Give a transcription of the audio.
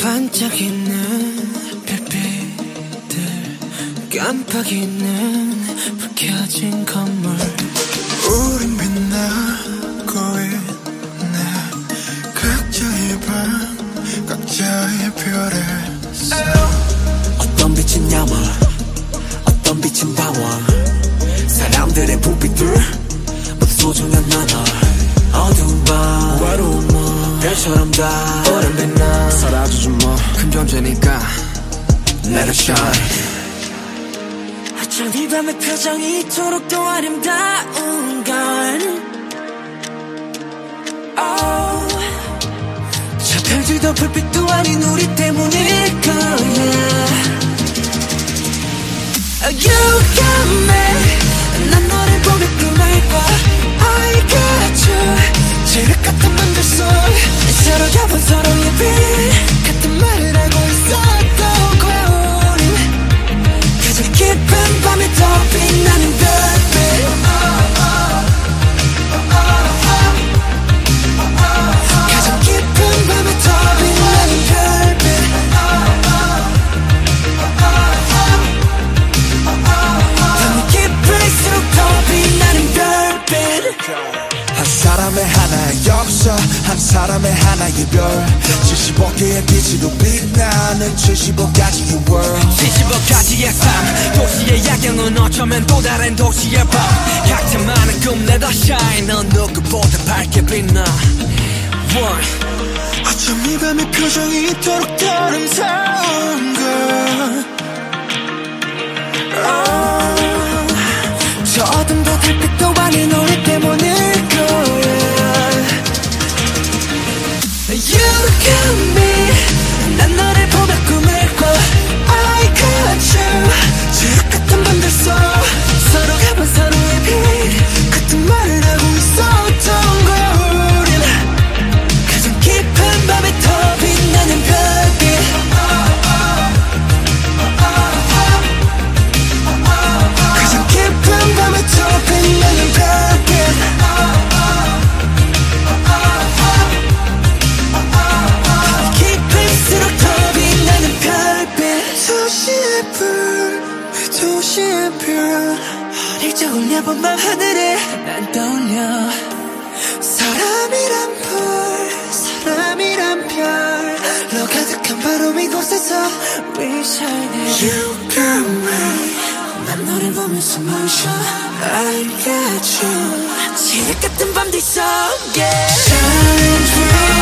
반짝이는 별빛들 깜빡이는 불 켜진 건물. 우린 빛나고 있네. 각자의 방 각자의 별에서 어떤 빛은 야물 어떤 빛은 방황. 사람들의 불빛들 모두 소중한 나널 어두운 밤 몸 별처럼 다. 오랜 빛나. 사라지지 뭐큰 존재니까. Let it shine. 어쩜 이 밤의 표정이 이토록 더 아름다운 건 oh. 저 별들도 불빛도 아닌 우리 때문일 거야 사람의 하나의 별. 75개의 빛으로 빛나는 75가지의 world. 75가지의 삶. 도시의 야경은 어쩌면 또 다른 도시의 밤. 각자 많은 꿈 let us shine. 넌 누구보다 밝게 빛나. One. 어쩜 이 밤의 표정이 이토록 더 아름다운 걸 어릴 올려 본 밤 하늘에 난 떠올려. 사람이란 불 사람이란 별로 가득한 바로 이곳에서 We shining You got me. 난 너를 보면서 멈춰 I got you. 지옥 같은 밤들 속에. Shine, smile